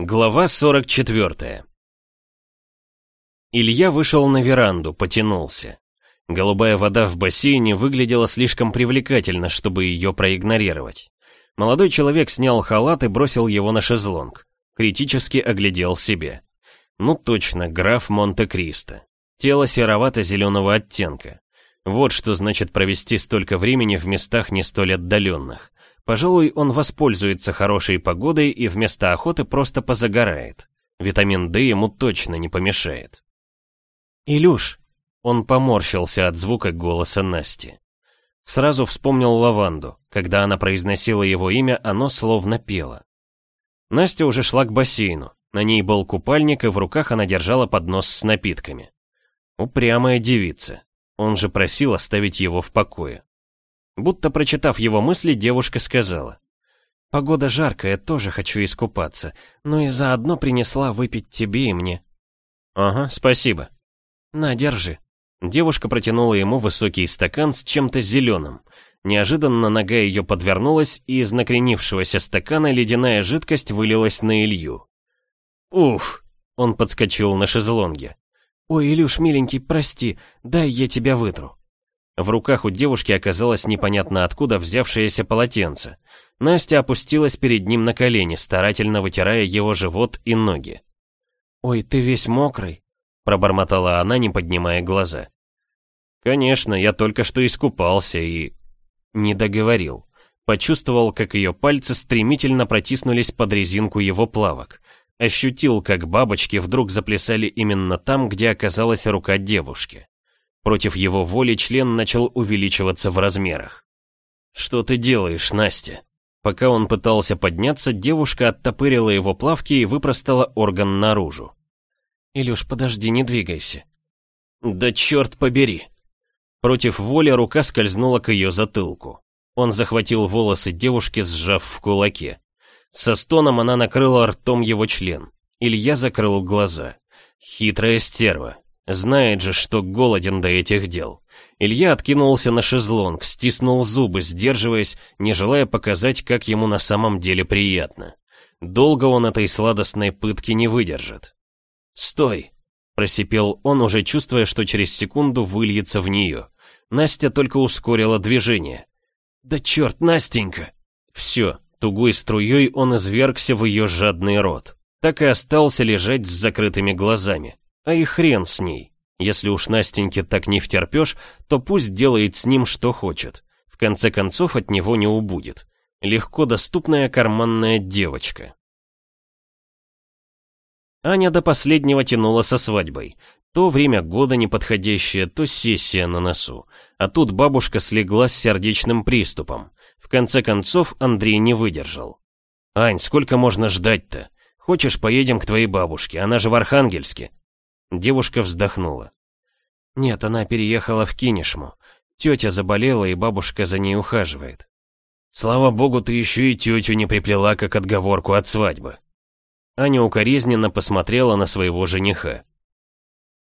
Глава 44 Илья вышел на веранду, потянулся. Голубая вода в бассейне выглядела слишком привлекательно, чтобы ее проигнорировать. Молодой человек снял халат и бросил его на шезлонг. Критически оглядел себе. Ну точно, граф Монте-Кристо. Тело серовато-зеленого оттенка. Вот что значит провести столько времени в местах не столь отдаленных. Пожалуй, он воспользуется хорошей погодой и вместо охоты просто позагорает. Витамин D ему точно не помешает. «Илюш!» Он поморщился от звука голоса Насти. Сразу вспомнил лаванду. Когда она произносила его имя, оно словно пело. Настя уже шла к бассейну. На ней был купальник, и в руках она держала поднос с напитками. Упрямая девица. Он же просил оставить его в покое. Будто прочитав его мысли, девушка сказала. «Погода жаркая, тоже хочу искупаться, но и заодно принесла выпить тебе и мне». «Ага, спасибо». «На, держи». Девушка протянула ему высокий стакан с чем-то зеленым. Неожиданно нога ее подвернулась, и из накренившегося стакана ледяная жидкость вылилась на Илью. «Уф!» — он подскочил на шезлонге. «Ой, Илюш, миленький, прости, дай я тебя вытру». В руках у девушки оказалось непонятно откуда взявшееся полотенце. Настя опустилась перед ним на колени, старательно вытирая его живот и ноги. «Ой, ты весь мокрый», — пробормотала она, не поднимая глаза. «Конечно, я только что искупался и...» Не договорил. Почувствовал, как ее пальцы стремительно протиснулись под резинку его плавок. Ощутил, как бабочки вдруг заплясали именно там, где оказалась рука девушки. Против его воли член начал увеличиваться в размерах. «Что ты делаешь, Настя?» Пока он пытался подняться, девушка оттопырила его плавки и выпростала орган наружу. «Илюш, подожди, не двигайся». «Да черт побери!» Против воли рука скользнула к ее затылку. Он захватил волосы девушки, сжав в кулаке. Со стоном она накрыла ртом его член. Илья закрыл глаза. Хитрая стерва. Знает же, что голоден до этих дел. Илья откинулся на шезлонг, стиснул зубы, сдерживаясь, не желая показать, как ему на самом деле приятно. Долго он этой сладостной пытки не выдержит. «Стой!» — просипел он, уже чувствуя, что через секунду выльется в нее. Настя только ускорила движение. «Да черт, Настенька!» Все, Тугой струей он извергся в ее жадный рот. Так и остался лежать с закрытыми глазами. А и хрен с ней. Если уж Настеньке так не втерпешь, то пусть делает с ним что хочет. В конце концов от него не убудет. Легко доступная карманная девочка. Аня до последнего тянула со свадьбой. То время года неподходящее, то сессия на носу. А тут бабушка слегла с сердечным приступом. В конце концов Андрей не выдержал. «Ань, сколько можно ждать-то? Хочешь, поедем к твоей бабушке, она же в Архангельске?» Девушка вздохнула. «Нет, она переехала в Кинешму. Тетя заболела, и бабушка за ней ухаживает». «Слава богу, ты еще и тетю не приплела, как отговорку от свадьбы». Аня укоризненно посмотрела на своего жениха.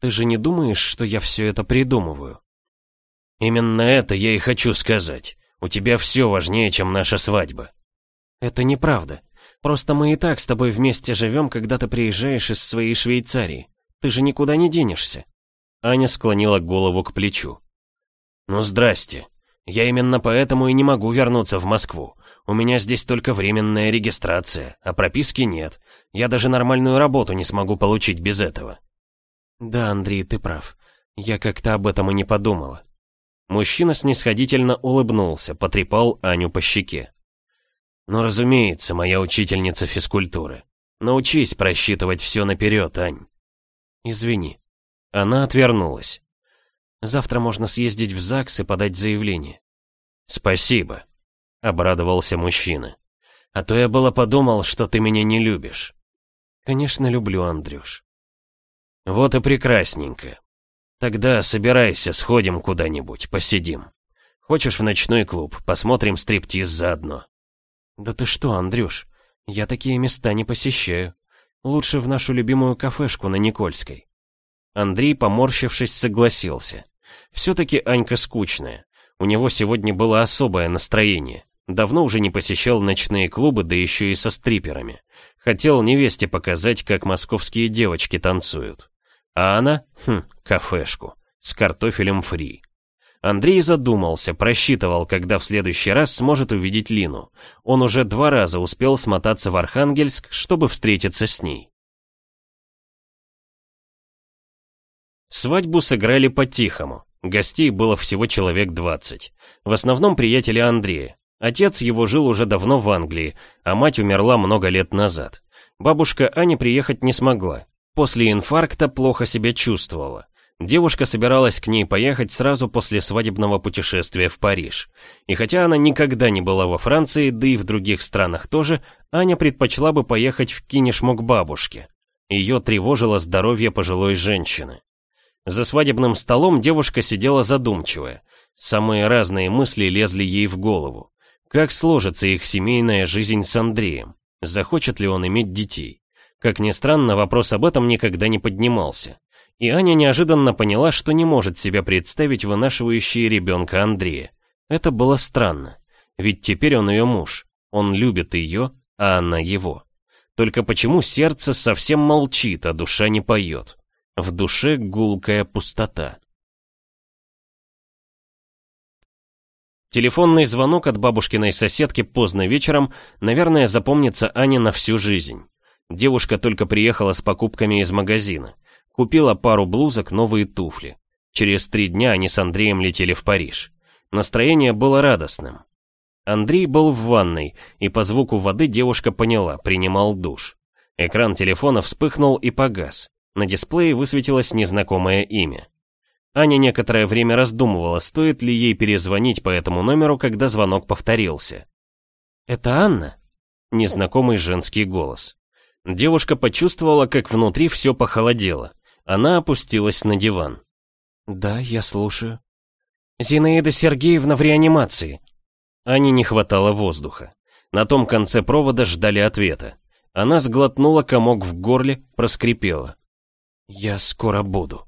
«Ты же не думаешь, что я все это придумываю?» «Именно это я и хочу сказать. У тебя все важнее, чем наша свадьба». «Это неправда. Просто мы и так с тобой вместе живем, когда ты приезжаешь из своей Швейцарии. Ты же никуда не денешься». Аня склонила голову к плечу. «Ну, здрасте. Я именно поэтому и не могу вернуться в Москву. У меня здесь только временная регистрация, а прописки нет. Я даже нормальную работу не смогу получить без этого». «Да, Андрей, ты прав. Я как-то об этом и не подумала. Мужчина снисходительно улыбнулся, потрепал Аню по щеке. «Ну, разумеется, моя учительница физкультуры. Научись просчитывать все наперед, Ань». «Извини». Она отвернулась. «Завтра можно съездить в ЗАГС и подать заявление». «Спасибо», — обрадовался мужчина. «А то я было подумал, что ты меня не любишь». «Конечно, люблю, Андрюш». «Вот и прекрасненько. Тогда собирайся, сходим куда-нибудь, посидим. Хочешь в ночной клуб, посмотрим стриптиз заодно. Да ты что, Андрюш, я такие места не посещаю. Лучше в нашу любимую кафешку на Никольской. Андрей, поморщившись, согласился. Все-таки Анька скучная. У него сегодня было особое настроение. Давно уже не посещал ночные клубы, да еще и со стриперами. Хотел невесте показать, как московские девочки танцуют. А она, хм, кафешку, с картофелем фри. Андрей задумался, просчитывал, когда в следующий раз сможет увидеть Лину. Он уже два раза успел смотаться в Архангельск, чтобы встретиться с ней. Свадьбу сыграли по-тихому. Гостей было всего человек 20. В основном приятели Андрея. Отец его жил уже давно в Англии, а мать умерла много лет назад. Бабушка Аня приехать не смогла. После инфаркта плохо себя чувствовала. Девушка собиралась к ней поехать сразу после свадебного путешествия в Париж. И хотя она никогда не была во Франции, да и в других странах тоже, Аня предпочла бы поехать в Кинешму к бабушке. Ее тревожило здоровье пожилой женщины. За свадебным столом девушка сидела задумчивая. Самые разные мысли лезли ей в голову. Как сложится их семейная жизнь с Андреем? Захочет ли он иметь детей? Как ни странно, вопрос об этом никогда не поднимался. И Аня неожиданно поняла, что не может себя представить вынашивающей ребенка Андрея. Это было странно, ведь теперь он ее муж, он любит ее, а она его. Только почему сердце совсем молчит, а душа не поет? В душе гулкая пустота. Телефонный звонок от бабушкиной соседки поздно вечером, наверное, запомнится Ане на всю жизнь. Девушка только приехала с покупками из магазина. Купила пару блузок, новые туфли. Через три дня они с Андреем летели в Париж. Настроение было радостным. Андрей был в ванной, и по звуку воды девушка поняла, принимал душ. Экран телефона вспыхнул и погас. На дисплее высветилось незнакомое имя. Аня некоторое время раздумывала, стоит ли ей перезвонить по этому номеру, когда звонок повторился. «Это Анна?» Незнакомый женский голос. Девушка почувствовала, как внутри все похолодело. Она опустилась на диван. «Да, я слушаю». «Зинаида Сергеевна в реанимации». Ане не хватало воздуха. На том конце провода ждали ответа. Она сглотнула комок в горле, проскрипела. «Я скоро буду».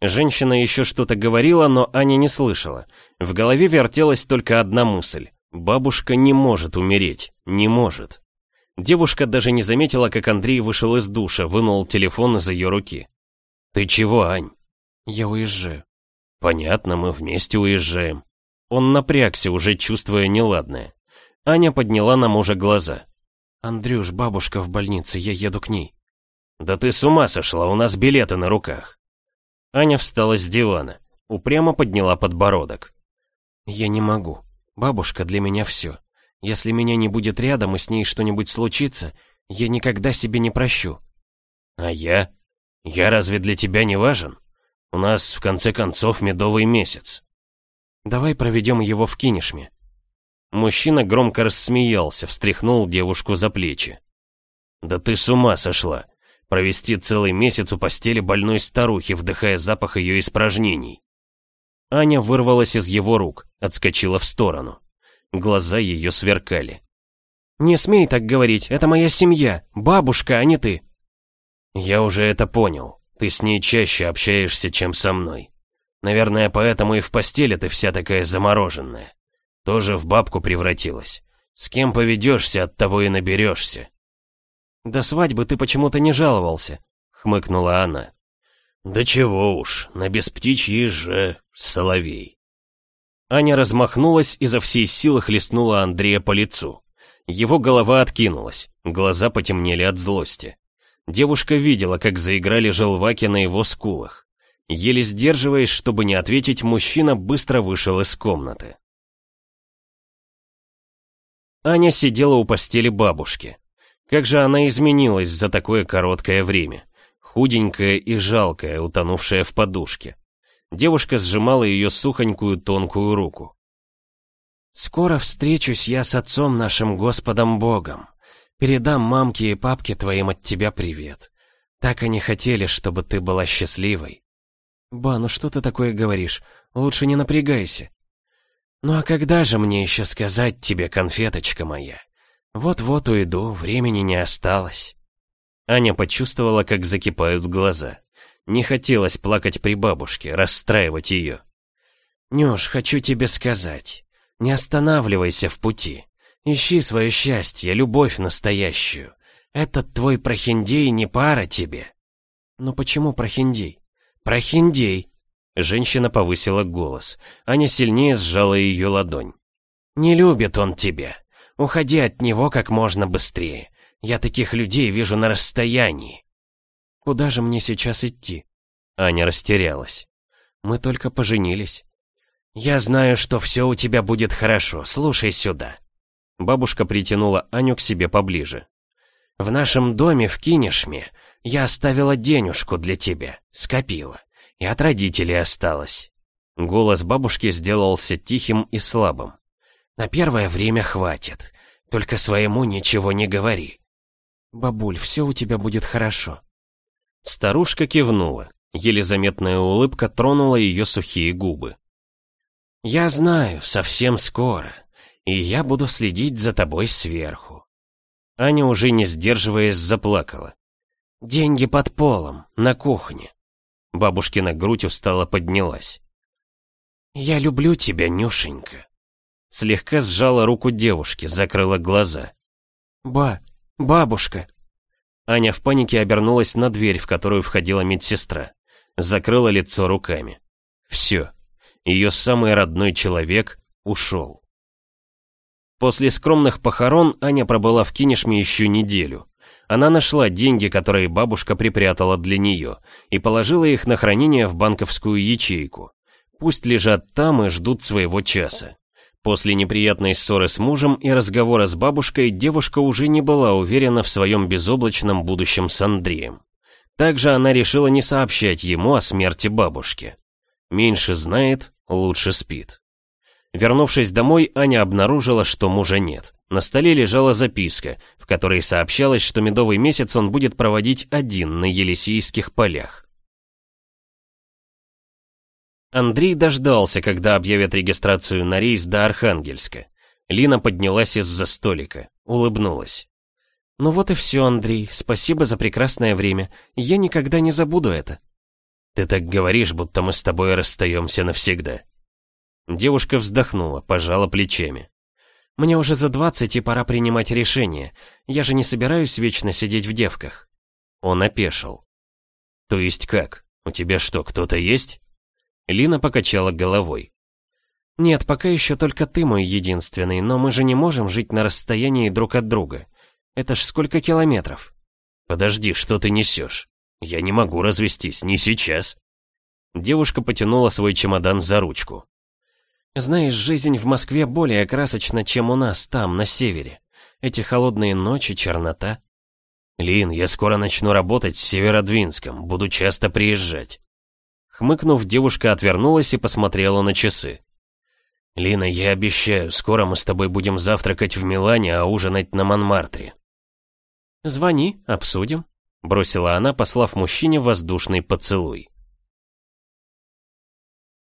Женщина еще что-то говорила, но Аня не слышала. В голове вертелась только одна мысль. Бабушка не может умереть, не может. Девушка даже не заметила, как Андрей вышел из душа, вынул телефон из ее руки. «Ты чего, Ань?» «Я уезжаю». «Понятно, мы вместе уезжаем». Он напрягся, уже чувствуя неладное. Аня подняла на мужа глаза. «Андрюш, бабушка в больнице, я еду к ней». «Да ты с ума сошла, у нас билеты на руках». Аня встала с дивана, упрямо подняла подбородок. «Я не могу. Бабушка для меня все. Если меня не будет рядом и с ней что-нибудь случится, я никогда себе не прощу». «А я?» Я разве для тебя не важен? У нас, в конце концов, медовый месяц. Давай проведем его в Кинешме. Мужчина громко рассмеялся, встряхнул девушку за плечи. Да ты с ума сошла. Провести целый месяц у постели больной старухи, вдыхая запах ее испражнений. Аня вырвалась из его рук, отскочила в сторону. Глаза ее сверкали. «Не смей так говорить, это моя семья, бабушка, а не ты. «Я уже это понял. Ты с ней чаще общаешься, чем со мной. Наверное, поэтому и в постели ты вся такая замороженная. Тоже в бабку превратилась. С кем поведешься, от того и наберешься». «До свадьбы ты почему-то не жаловался», — хмыкнула она. «Да чего уж, на бесптичьи же соловей». Аня размахнулась и за всей силы хлестнула Андрея по лицу. Его голова откинулась, глаза потемнели от злости. Девушка видела, как заиграли желваки на его скулах. Еле сдерживаясь, чтобы не ответить, мужчина быстро вышел из комнаты. Аня сидела у постели бабушки. Как же она изменилась за такое короткое время. Худенькая и жалкая, утонувшая в подушке. Девушка сжимала ее сухонькую тонкую руку. «Скоро встречусь я с отцом нашим Господом Богом», Передам мамке и папке твоим от тебя привет. Так они хотели, чтобы ты была счастливой. Ба, ну что ты такое говоришь? Лучше не напрягайся. Ну а когда же мне еще сказать тебе, конфеточка моя? Вот-вот уйду, времени не осталось. Аня почувствовала, как закипают глаза. Не хотелось плакать при бабушке, расстраивать ее. «Нюш, хочу тебе сказать, не останавливайся в пути. Ищи свое счастье, любовь настоящую. «Этот твой прохиндей не пара тебе». «Но почему прохиндей?» «Прохиндей!» Женщина повысила голос. Аня сильнее сжала ее ладонь. «Не любит он тебя. Уходи от него как можно быстрее. Я таких людей вижу на расстоянии». «Куда же мне сейчас идти?» Аня растерялась. «Мы только поженились». «Я знаю, что все у тебя будет хорошо. Слушай сюда». Бабушка притянула Аню к себе поближе. «В нашем доме в Кинешме я оставила денежку для тебя, скопила, и от родителей осталось». Голос бабушки сделался тихим и слабым. «На первое время хватит, только своему ничего не говори». «Бабуль, все у тебя будет хорошо». Старушка кивнула, еле заметная улыбка тронула ее сухие губы. «Я знаю, совсем скоро, и я буду следить за тобой сверху». Аня, уже не сдерживаясь, заплакала. «Деньги под полом, на кухне». Бабушкина грудь устало поднялась. «Я люблю тебя, Нюшенька». Слегка сжала руку девушки, закрыла глаза. «Ба, бабушка!» Аня в панике обернулась на дверь, в которую входила медсестра. Закрыла лицо руками. Все. Ее самый родной человек ушел. После скромных похорон Аня пробыла в Кинешме еще неделю. Она нашла деньги, которые бабушка припрятала для нее, и положила их на хранение в банковскую ячейку. Пусть лежат там и ждут своего часа. После неприятной ссоры с мужем и разговора с бабушкой девушка уже не была уверена в своем безоблачном будущем с Андреем. Также она решила не сообщать ему о смерти бабушки. Меньше знает, лучше спит. Вернувшись домой, Аня обнаружила, что мужа нет. На столе лежала записка, в которой сообщалось, что медовый месяц он будет проводить один на Елисейских полях. Андрей дождался, когда объявят регистрацию на рейс до Архангельска. Лина поднялась из-за столика, улыбнулась. «Ну вот и все, Андрей, спасибо за прекрасное время. Я никогда не забуду это». «Ты так говоришь, будто мы с тобой расстаемся навсегда», Девушка вздохнула, пожала плечами. «Мне уже за двадцать и пора принимать решение. Я же не собираюсь вечно сидеть в девках». Он опешил. «То есть как? У тебя что, кто-то есть?» Лина покачала головой. «Нет, пока еще только ты мой единственный, но мы же не можем жить на расстоянии друг от друга. Это ж сколько километров?» «Подожди, что ты несешь? Я не могу развестись, не сейчас». Девушка потянула свой чемодан за ручку. Знаешь, жизнь в Москве более красочна, чем у нас там, на севере. Эти холодные ночи, чернота. Лин, я скоро начну работать с Северодвинском, буду часто приезжать. Хмыкнув, девушка отвернулась и посмотрела на часы. «Лина, я обещаю, скоро мы с тобой будем завтракать в Милане, а ужинать на Монмартре». «Звони, обсудим», — бросила она, послав мужчине воздушный поцелуй.